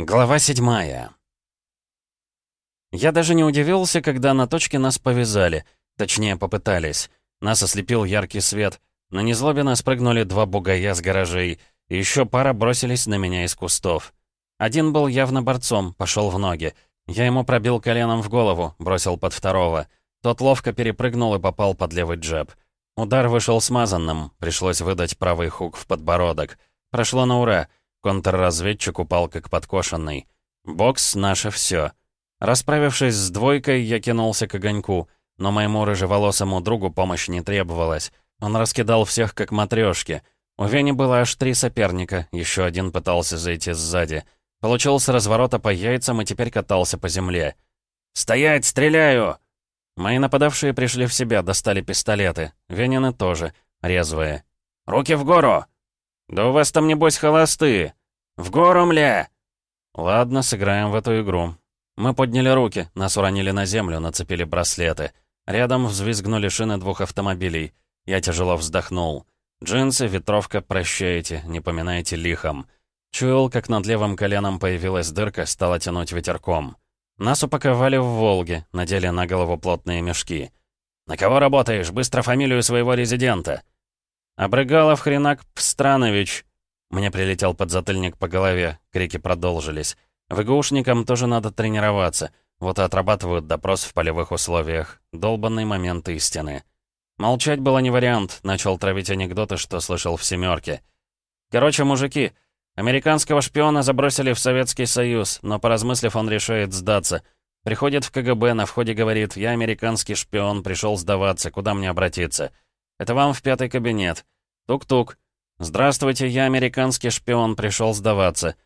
Глава седьмая. Я даже не удивился, когда на точке нас повязали. Точнее, попытались. Нас ослепил яркий свет. На Незлобина спрыгнули два бугая с гаражей. И еще пара бросились на меня из кустов. Один был явно борцом, пошел в ноги. Я ему пробил коленом в голову, бросил под второго. Тот ловко перепрыгнул и попал под левый джеб. Удар вышел смазанным, пришлось выдать правый хук в подбородок. Прошло на ура. Контрразведчик упал как подкошенный. Бокс — наше все. Расправившись с двойкой, я кинулся к огоньку, но моему рыжеволосому другу помощь не требовалась. Он раскидал всех как матрешки. У Вени было аж три соперника, еще один пытался зайти сзади. Получил с разворота по яйцам и теперь катался по земле. «Стоять, стреляю!» Мои нападавшие пришли в себя, достали пистолеты. Венины тоже, резвые. «Руки в гору!» «Да у вас там, небось, холостые!» «В гору, мля!» «Ладно, сыграем в эту игру». Мы подняли руки, нас уронили на землю, нацепили браслеты. Рядом взвизгнули шины двух автомобилей. Я тяжело вздохнул. Джинсы, ветровка, прощайте, не поминайте лихом. Чуял, как над левым коленом появилась дырка, стала тянуть ветерком. Нас упаковали в «Волге», надели на голову плотные мешки. «На кого работаешь? Быстро фамилию своего резидента!» «Обрыгалов Хренак Пстранович!» Мне прилетел подзатыльник по голове, крики продолжились. ВГУшникам тоже надо тренироваться. Вот и отрабатывают допрос в полевых условиях. Долбанный момент истины. Молчать было не вариант, начал травить анекдоты, что слышал в «семерке». «Короче, мужики, американского шпиона забросили в Советский Союз, но, поразмыслив, он решает сдаться. Приходит в КГБ, на входе говорит, «Я американский шпион, пришел сдаваться, куда мне обратиться?» Это вам в пятый кабинет. Тук-тук. Здравствуйте, я американский шпион, пришел сдаваться.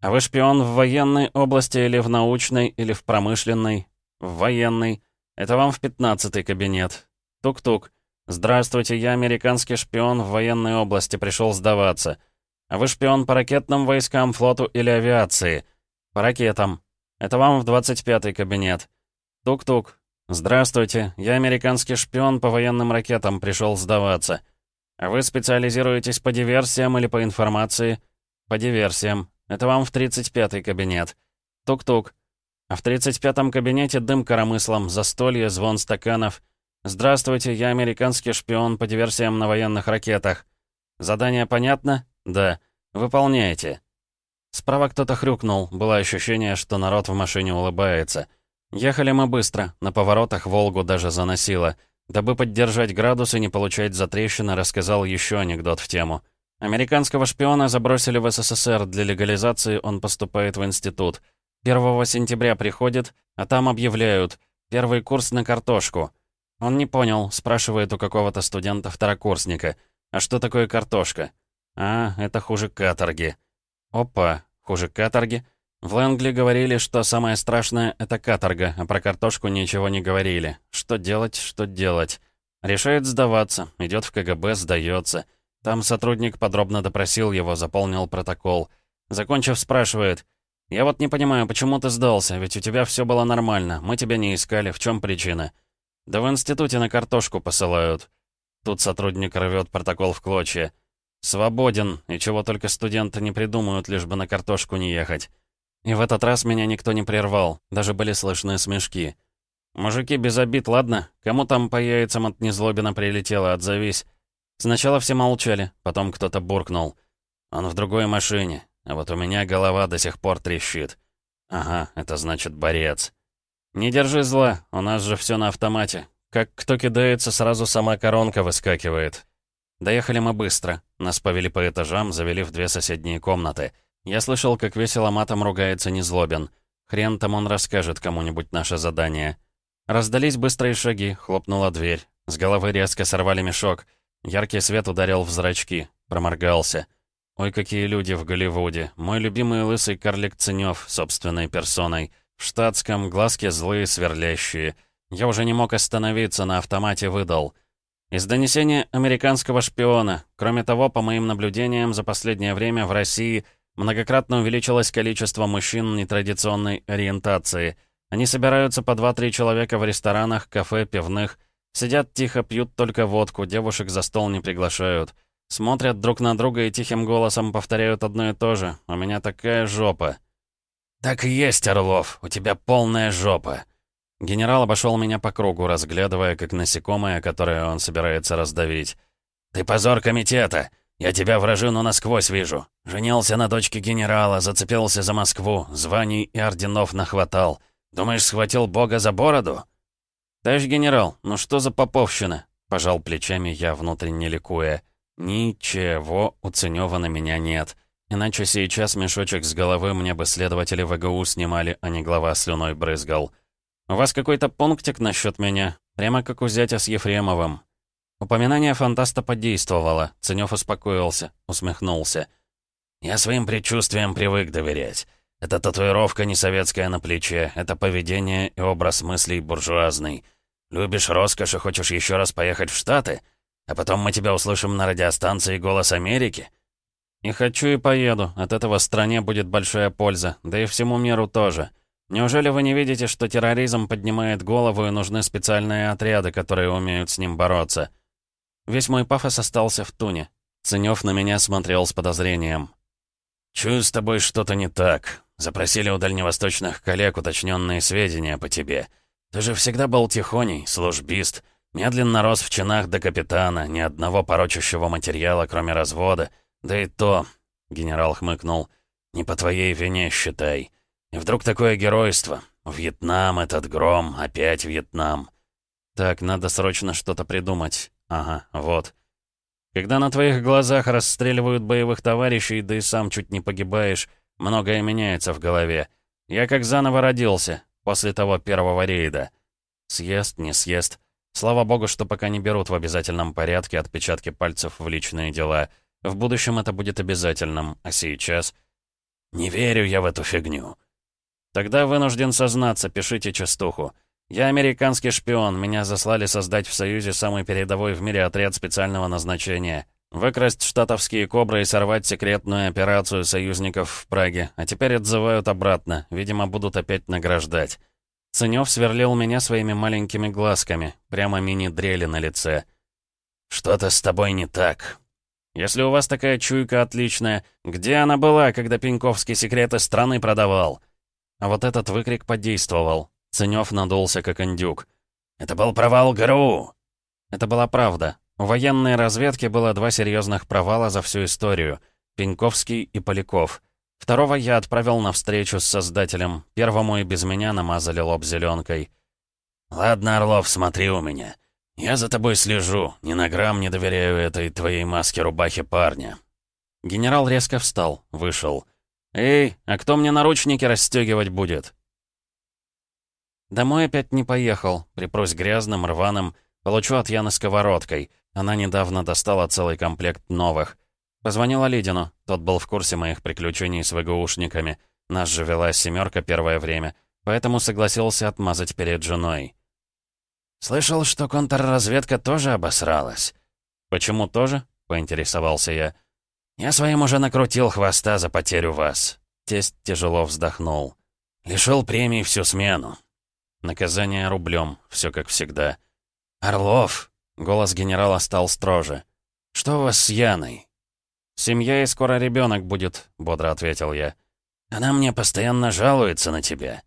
А вы шпион в военной области или в научной, или в промышленной? В военной. Это вам в пятнадцатый кабинет. Тук-тук. Здравствуйте, я американский шпион в военной области, пришел сдаваться. А вы шпион по ракетным войскам, флоту или авиации? По ракетам. Это вам в двадцать пятый кабинет. Тук-тук. «Здравствуйте, я американский шпион по военным ракетам, пришел сдаваться. А вы специализируетесь по диверсиям или по информации?» «По диверсиям. Это вам в 35-й кабинет. Тук-тук. А в 35-м кабинете дым коромыслом, застолье, звон стаканов. Здравствуйте, я американский шпион по диверсиям на военных ракетах. Задание понятно? Да. Выполняйте». Справа кто-то хрюкнул, было ощущение, что народ в машине улыбается. Ехали мы быстро, на поворотах Волгу даже заносило. Дабы поддержать градус и не получать затрещины, рассказал еще анекдот в тему. Американского шпиона забросили в СССР, для легализации он поступает в институт. 1 сентября приходит, а там объявляют «Первый курс на картошку». Он не понял, спрашивает у какого-то студента-второкурсника. «А что такое картошка?» «А, это хуже каторги». «Опа, хуже каторги?» В Лэнгли говорили, что самое страшное — это каторга, а про картошку ничего не говорили. Что делать, что делать? Решает сдаваться, идет в КГБ, сдается. Там сотрудник подробно допросил его, заполнил протокол. Закончив, спрашивает, «Я вот не понимаю, почему ты сдался, ведь у тебя все было нормально, мы тебя не искали, в чем причина?» «Да в институте на картошку посылают». Тут сотрудник рвет протокол в клочья. «Свободен, и чего только студенты не придумают, лишь бы на картошку не ехать». И в этот раз меня никто не прервал, даже были слышны смешки. «Мужики, без обид, ладно? Кому там по яйцам от незлобина прилетело, отзовись». Сначала все молчали, потом кто-то буркнул. «Он в другой машине, а вот у меня голова до сих пор трещит». «Ага, это значит борец». «Не держи зла, у нас же все на автомате. Как кто кидается, сразу сама коронка выскакивает». Доехали мы быстро. Нас повели по этажам, завели в две соседние комнаты. Я слышал, как весело матом ругается Незлобин. Хрен там он расскажет кому-нибудь наше задание. Раздались быстрые шаги, хлопнула дверь. С головы резко сорвали мешок. Яркий свет ударил в зрачки. Проморгался. Ой, какие люди в Голливуде. Мой любимый лысый карлик Ценёв, собственной персоной. В штатском, глазки злые, сверлящие. Я уже не мог остановиться, на автомате выдал. Из донесения американского шпиона. Кроме того, по моим наблюдениям, за последнее время в России Многократно увеличилось количество мужчин нетрадиционной ориентации. Они собираются по 2-3 человека в ресторанах, кафе, пивных. Сидят тихо, пьют только водку, девушек за стол не приглашают. Смотрят друг на друга и тихим голосом повторяют одно и то же. «У меня такая жопа». «Так и есть, Орлов, у тебя полная жопа». Генерал обошел меня по кругу, разглядывая, как насекомое, которое он собирается раздавить. «Ты позор комитета! Я тебя вражину насквозь вижу. Женился на дочке генерала, зацепился за Москву, званий и орденов нахватал. Думаешь, схватил бога за бороду?» «Товарищ генерал, ну что за поповщина?» Пожал плечами я, внутренне ликуя. «Ничего у Ценёва на меня нет. Иначе сейчас мешочек с головы мне бы следователи ВГУ снимали, а не глава слюной брызгал. У вас какой-то пунктик насчет меня? Прямо как у зятя с Ефремовым». Упоминание фантаста подействовало. Ценёв успокоился, усмехнулся. «Я своим предчувствиям привык доверять. Это татуировка не советская на плече, это поведение и образ мыслей буржуазный. Любишь роскошь и хочешь еще раз поехать в Штаты? А потом мы тебя услышим на радиостанции «Голос Америки»?» «И хочу, и поеду. От этого стране будет большая польза, да и всему миру тоже. Неужели вы не видите, что терроризм поднимает голову и нужны специальные отряды, которые умеют с ним бороться?» Весь мой пафос остался в туне. Ценёв на меня смотрел с подозрением. «Чую, с тобой что-то не так. Запросили у дальневосточных коллег уточненные сведения по тебе. Ты же всегда был тихоней, службист. Медленно рос в чинах до капитана, ни одного порочащего материала, кроме развода. Да и то...» — генерал хмыкнул. «Не по твоей вине, считай. И вдруг такое геройство. Вьетнам, этот гром, опять Вьетнам». «Так, надо срочно что-то придумать. Ага, вот. Когда на твоих глазах расстреливают боевых товарищей, да и сам чуть не погибаешь, многое меняется в голове. Я как заново родился, после того первого рейда. Съест, не съест. Слава богу, что пока не берут в обязательном порядке отпечатки пальцев в личные дела. В будущем это будет обязательным, а сейчас... Не верю я в эту фигню. Тогда вынужден сознаться, пишите частуху. «Я американский шпион. Меня заслали создать в Союзе самый передовой в мире отряд специального назначения. Выкрасть штатовские «Кобры» и сорвать секретную операцию союзников в Праге. А теперь отзывают обратно. Видимо, будут опять награждать». Ценёв сверлил меня своими маленькими глазками. Прямо мини-дрели на лице. «Что-то с тобой не так», если у вас такая чуйка отличная, где она была, когда Пеньковский секреты страны продавал?» А вот этот выкрик подействовал. Ценёв надулся, как индюк. «Это был провал ГРУ!» Это была правда. У военной разведки было два серьезных провала за всю историю. Пеньковский и Поляков. Второго я отправил на встречу с создателем. Первому и без меня намазали лоб зеленкой. «Ладно, Орлов, смотри у меня. Я за тобой слежу. Ни на грамм не доверяю этой твоей маске-рубахе парня». Генерал резко встал, вышел. «Эй, а кто мне наручники расстегивать будет?» Домой опять не поехал, припрусь грязным, рваным, получу от Яны сковородкой. Она недавно достала целый комплект новых. Позвонила Лидину, тот был в курсе моих приключений с ВГУшниками. Нас же вела семерка первое время, поэтому согласился отмазать перед женой. «Слышал, что контрразведка тоже обосралась». «Почему тоже?» — поинтересовался я. «Я своим уже накрутил хвоста за потерю вас». Тесть тяжело вздохнул. «Лишил премии всю смену. Наказание рублем, все как всегда. «Орлов!» — голос генерала стал строже. «Что у вас с Яной?» «Семья и скоро ребенок будет», — бодро ответил я. «Она мне постоянно жалуется на тебя».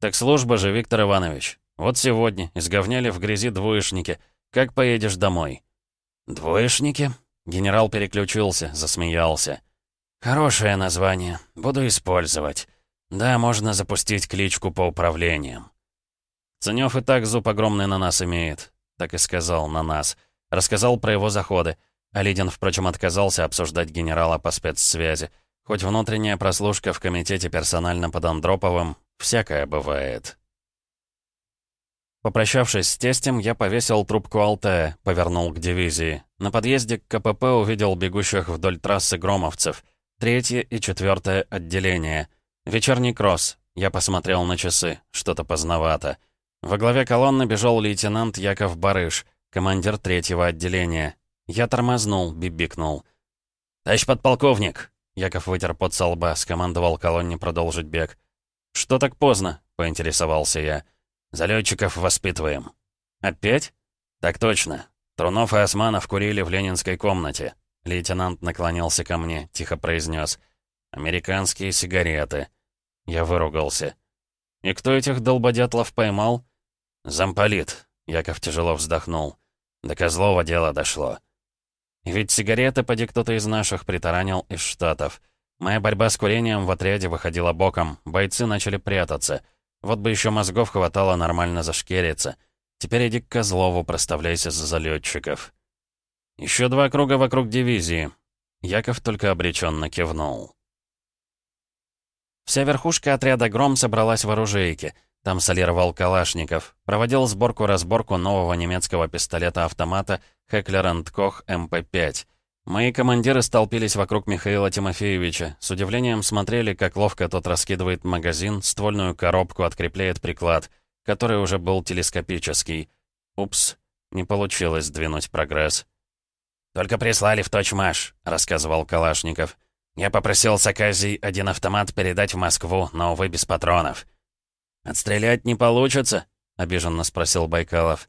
«Так служба же, Виктор Иванович. Вот сегодня изговняли в грязи двоечники. Как поедешь домой?» «Двоечники?» — генерал переключился, засмеялся. «Хорошее название. Буду использовать. Да, можно запустить кличку по управлениям. Ценёв и так зуб огромный на нас имеет. Так и сказал, на нас. Рассказал про его заходы. Алидин, впрочем, отказался обсуждать генерала по спецсвязи. Хоть внутренняя прослушка в комитете персонально под Андроповым, всякое бывает. Попрощавшись с тестем, я повесил трубку Алтая, повернул к дивизии. На подъезде к КПП увидел бегущих вдоль трассы громовцев. Третье и четвертое отделение. Вечерний кросс. Я посмотрел на часы. Что-то поздновато. Во главе колонны бежал лейтенант Яков Барыш, командир третьего отделения. Я тормознул, бибикнул. «Товарищ подполковник!» Яков вытер под со лба, скомандовал колонне продолжить бег. «Что так поздно?» — поинтересовался я. «Залетчиков воспитываем». «Опять?» «Так точно. Трунов и Османов курили в ленинской комнате». Лейтенант наклонился ко мне, тихо произнес. «Американские сигареты». Я выругался. «И кто этих долбодятлов поймал?» «Замполит», — Яков тяжело вздохнул. «До Козлова дело дошло». «Ведь сигареты поди кто-то из наших притаранил из Штатов. Моя борьба с курением в отряде выходила боком, бойцы начали прятаться. Вот бы еще мозгов хватало нормально зашкериться. Теперь иди к Козлову, проставляйся за залетчиков. Еще два круга вокруг дивизии. Яков только обреченно кивнул. Вся верхушка отряда «Гром» собралась в оружейке. Там солировал Калашников. Проводил сборку-разборку нового немецкого пистолета-автомата «Хеклер Кох МП-5». Мои командиры столпились вокруг Михаила Тимофеевича, с удивлением смотрели, как ловко тот раскидывает магазин, ствольную коробку, открепляет приклад, который уже был телескопический. Упс, не получилось сдвинуть прогресс. «Только прислали в точмаш», — рассказывал Калашников. «Я попросил с Аказий один автомат передать в Москву, но, увы, без патронов». «Отстрелять не получится?» — обиженно спросил Байкалов.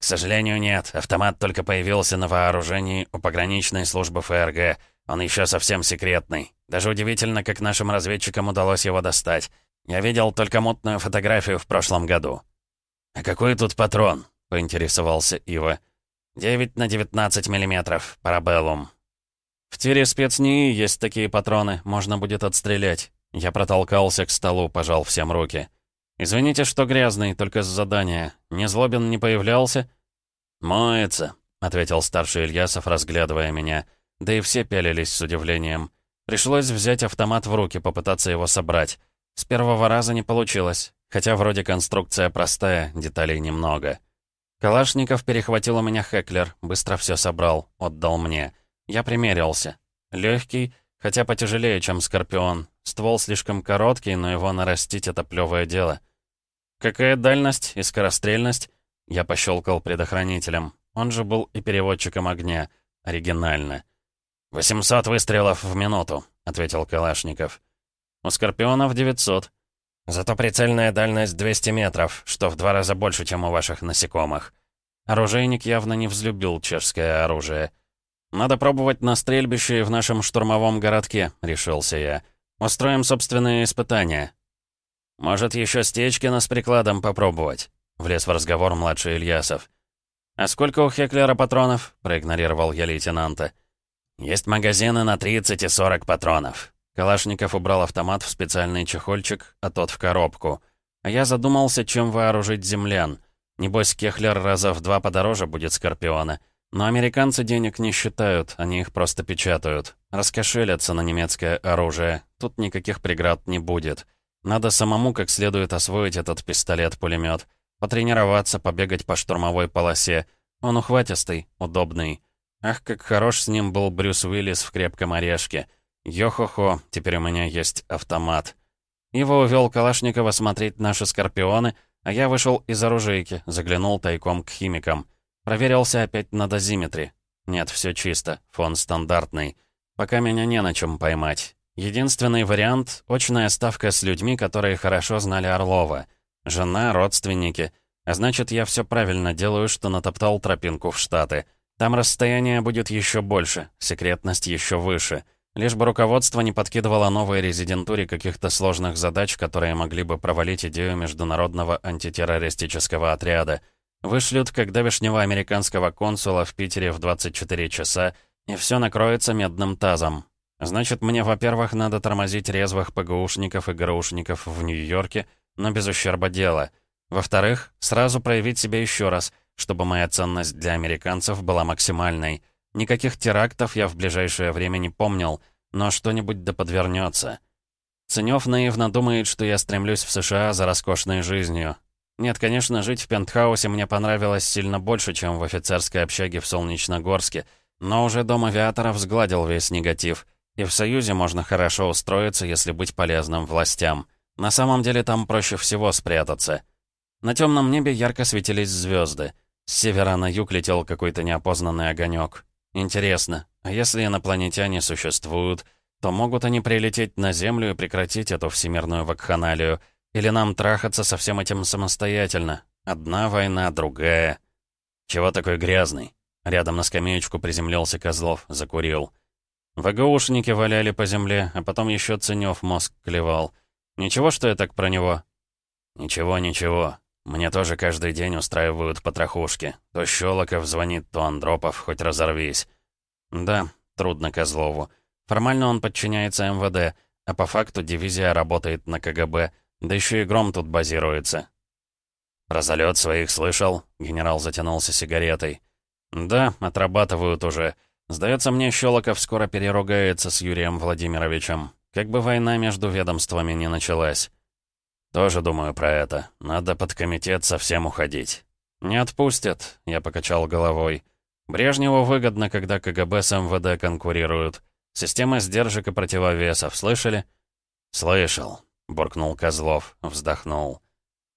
«К сожалению, нет. Автомат только появился на вооружении у пограничной службы ФРГ. Он еще совсем секретный. Даже удивительно, как нашим разведчикам удалось его достать. Я видел только мутную фотографию в прошлом году». «А какой тут патрон?» — поинтересовался Ива. «9 на 19 миллиметров. Парабеллум». «В тире спецнии есть такие патроны. Можно будет отстрелять». Я протолкался к столу, пожал всем руки. «Извините, что грязный, только с задания. Незлобин не появлялся?» «Моется», — ответил старший Ильясов, разглядывая меня. Да и все пялились с удивлением. Пришлось взять автомат в руки, попытаться его собрать. С первого раза не получилось, хотя вроде конструкция простая, деталей немного. Калашников перехватил у меня Хеклер, быстро все собрал, отдал мне. Я примерился. Легкий, хотя потяжелее, чем Скорпион. Ствол слишком короткий, но его нарастить — это плевое дело. Какая дальность и скорострельность? Я пощелкал предохранителем. Он же был и переводчиком огня. Оригинально. «800 выстрелов в минуту», — ответил Калашников. «У Скорпионов 900. Зато прицельная дальность 200 метров, что в два раза больше, чем у ваших насекомых. Оружейник явно не взлюбил чешское оружие. «Надо пробовать на стрельбище в нашем штурмовом городке», — решился я. «Устроим собственные испытания». «Может, еще Стечкина с прикладом попробовать?» — влез в разговор младший Ильясов. «А сколько у Хеклера патронов?» — проигнорировал я лейтенанта. «Есть магазины на 30 и 40 патронов». Калашников убрал автомат в специальный чехольчик, а тот в коробку. А я задумался, чем вооружить землян. Небось, Кехлер раза в два подороже будет Скорпиона. Но американцы денег не считают, они их просто печатают. Раскошелятся на немецкое оружие. Тут никаких преград не будет. Надо самому как следует освоить этот пистолет-пулемет. Потренироваться, побегать по штурмовой полосе. Он ухватистый, удобный. Ах, как хорош с ним был Брюс Уиллис в «Крепком орешке». Йо-хо-хо, теперь у меня есть автомат. Его увел Калашникова смотреть наши «Скорпионы», а я вышел из оружейки, заглянул тайком к химикам. Проверился опять на дозиметре. Нет, все чисто, фон стандартный. Пока меня не на чем поймать. Единственный вариант — очная ставка с людьми, которые хорошо знали Орлова. Жена, родственники. А значит, я все правильно делаю, что натоптал тропинку в Штаты. Там расстояние будет еще больше, секретность еще выше. Лишь бы руководство не подкидывало новой резидентуре каких-то сложных задач, которые могли бы провалить идею международного антитеррористического отряда. Вышлют как давешнего американского консула в Питере в 24 часа, и все накроется медным тазом. Значит, мне, во-первых, надо тормозить резвых ПГУшников и ГРУшников в Нью-Йорке, но без ущерба дела. Во-вторых, сразу проявить себя еще раз, чтобы моя ценность для американцев была максимальной. Никаких терактов я в ближайшее время не помнил, но что-нибудь да подвернется. Ценёв наивно думает, что я стремлюсь в США за роскошной жизнью. Нет, конечно, жить в пентхаусе мне понравилось сильно больше, чем в офицерской общаге в Солнечногорске, но уже дом авиаторов сгладил весь негатив — и в Союзе можно хорошо устроиться, если быть полезным властям. На самом деле там проще всего спрятаться. На темном небе ярко светились звезды. С севера на юг летел какой-то неопознанный огонек. Интересно, а если инопланетяне существуют, то могут они прилететь на Землю и прекратить эту всемирную вакханалию? Или нам трахаться со всем этим самостоятельно? Одна война, другая. Чего такой грязный? Рядом на скамеечку приземлился Козлов, закурил. ВГУшники валяли по земле, а потом еще Ценёв мозг клевал. Ничего, что я так про него?» «Ничего, ничего. Мне тоже каждый день устраивают потрохушки. То Щелоков звонит, то Андропов, хоть разорвись». «Да, трудно Козлову. Формально он подчиняется МВД, а по факту дивизия работает на КГБ, да еще и Гром тут базируется». «Про залет своих слышал?» — генерал затянулся сигаретой. «Да, отрабатывают уже. Сдается мне, Щелоков скоро переругается с Юрием Владимировичем. Как бы война между ведомствами не началась». «Тоже думаю про это. Надо под комитет совсем уходить». «Не отпустят», — я покачал головой. «Брежневу выгодно, когда КГБ с МВД конкурируют. Система сдержек и противовесов, слышали?» «Слышал», — буркнул Козлов, вздохнул.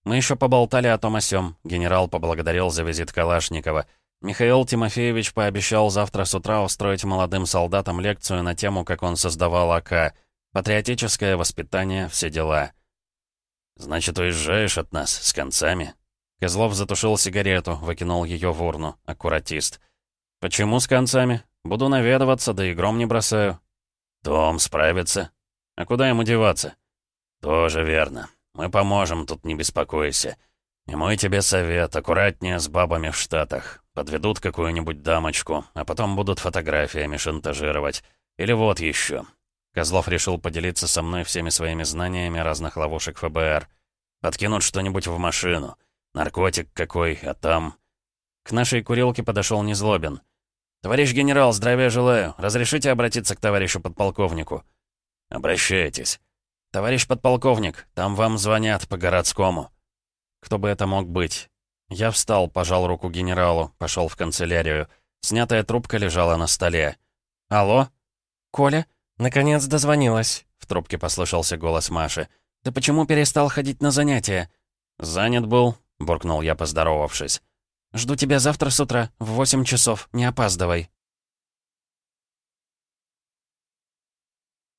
Мы еще поболтали о том о сём. Генерал поблагодарил за визит Калашникова. Михаил Тимофеевич пообещал завтра с утра устроить молодым солдатам лекцию на тему, как он создавал АК. Патриотическое воспитание, все дела. «Значит, уезжаешь от нас с концами?» Козлов затушил сигарету, выкинул ее в урну. Аккуратист. «Почему с концами? Буду наведываться, да и гром не бросаю». «Том справится». «А куда ему деваться?» «Тоже верно. Мы поможем, тут не беспокойся. И мой тебе совет, аккуратнее с бабами в Штатах. Подведут какую-нибудь дамочку, а потом будут фотографиями шантажировать. Или вот еще. Козлов решил поделиться со мной всеми своими знаниями разных ловушек ФБР. Подкинут что-нибудь в машину. Наркотик какой, а там... К нашей курилке подошел Незлобин. «Товарищ генерал, здравия желаю. Разрешите обратиться к товарищу подполковнику?» «Обращайтесь». «Товарищ подполковник, там вам звонят по городскому». Кто бы это мог быть? Я встал, пожал руку генералу, пошел в канцелярию. Снятая трубка лежала на столе. «Алло?» «Коля?» «Наконец дозвонилась», — в трубке послышался голос Маши. «Ты почему перестал ходить на занятия?» «Занят был», — буркнул я, поздоровавшись. «Жду тебя завтра с утра, в восемь часов, не опаздывай».